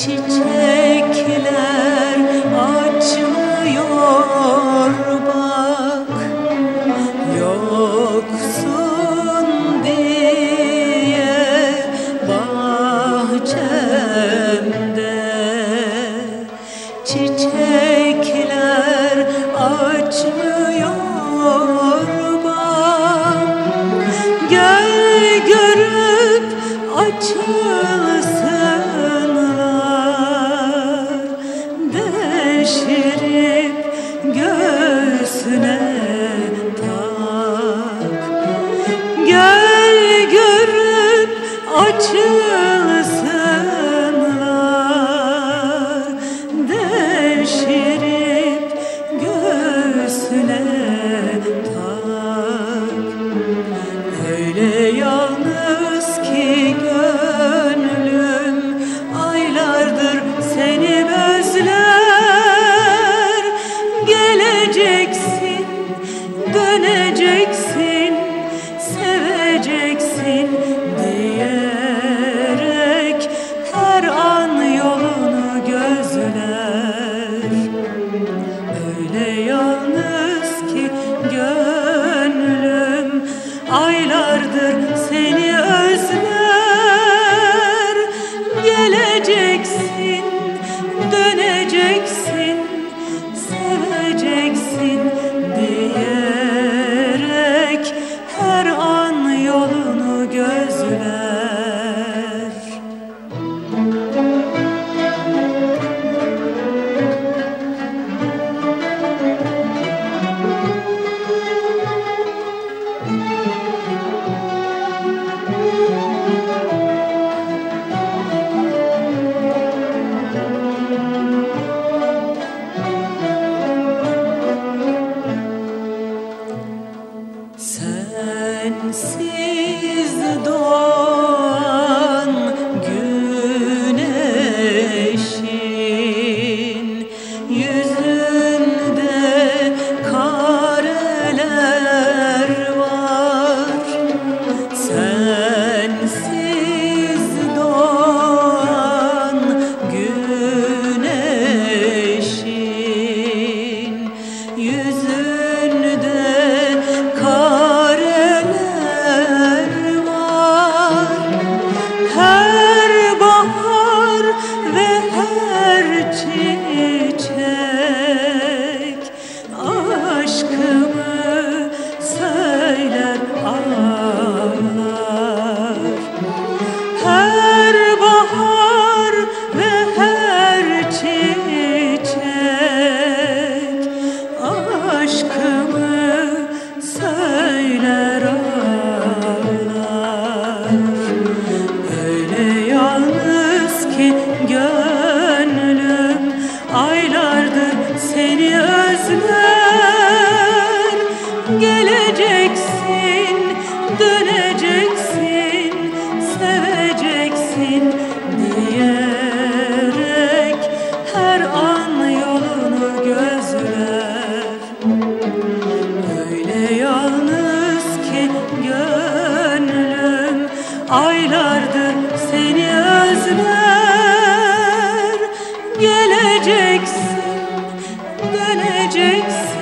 Çiçekler açmıyor bak. Yoksun diye bahçemde Çiçekler açmıyor bak. Gel görüp açmıyor göğsüne tak. Gel görüp açıl sin aylardır seni özler. Geleceksin, döneceksin.